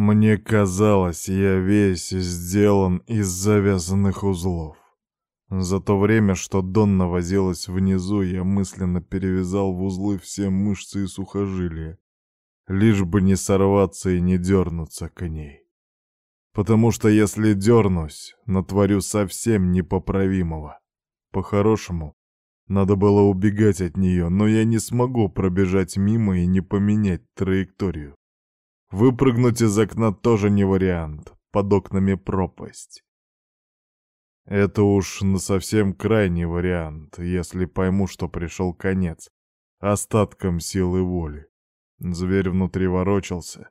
Мне казалось, я весь сделан из завязанных узлов. За то время, что Донна возилась внизу, я мысленно перевязал в узлы все мышцы и сухожилия, лишь бы не сорваться и не дернуться к ней. Потому что если дернусь, натворю совсем непоправимого. По-хорошему, надо было убегать от нее, но я не смогу пробежать мимо и не поменять траекторию. Выпрыгнуть из окна тоже не вариант, под окнами пропасть. Это уж на совсем крайний вариант, если пойму, что пришел конец, остатком силы воли. Зверь внутри ворочался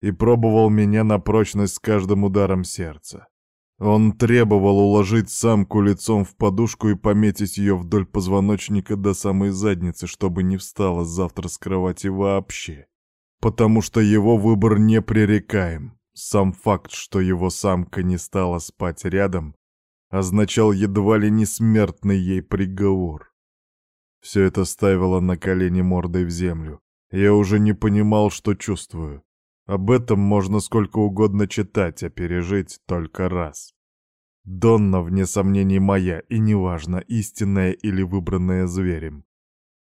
и пробовал меня на прочность с каждым ударом сердца. Он требовал уложить самку лицом в подушку и пометить ее вдоль позвоночника до самой задницы, чтобы не встала завтра с кровати вообще. Потому что его выбор непререкаем. Сам факт, что его самка не стала спать рядом, означал едва ли не смертный ей приговор. Все это ставило на колени мордой в землю. Я уже не понимал, что чувствую. Об этом можно сколько угодно читать, а пережить только раз. Донна, вне сомнений, моя, и неважно, истинная или выбранная зверем.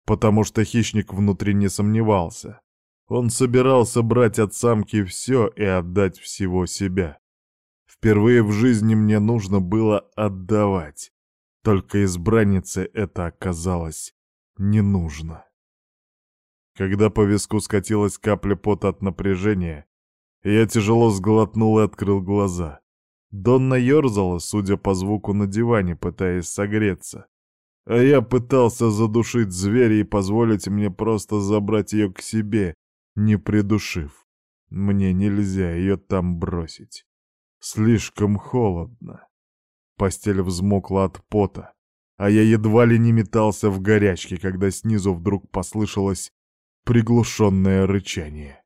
Потому что хищник внутри не сомневался. Он собирался брать от самки все и отдать всего себя. Впервые в жизни мне нужно было отдавать. Только избраннице это оказалось не нужно. Когда по виску скатилась капля пота от напряжения, я тяжело сглотнул и открыл глаза. Донна ерзала, судя по звуку, на диване, пытаясь согреться. А я пытался задушить зверя и позволить мне просто забрать ее к себе, не придушив. Мне нельзя ее там бросить. Слишком холодно. Постель взмокла от пота, а я едва ли не метался в горячке, когда снизу вдруг послышалось приглушенное рычание.